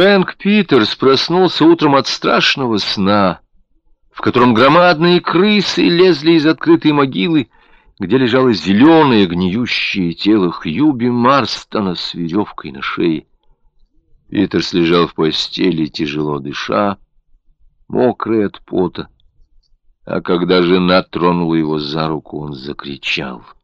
Хэнк Питерс проснулся утром от страшного сна, в котором громадные крысы лезли из открытой могилы, где лежало зеленое гниющее тело Хьюби Марстона с веревкой на шее. Питерс лежал в постели, тяжело дыша, мокрый от пота. А когда жена тронула его за руку, он закричал —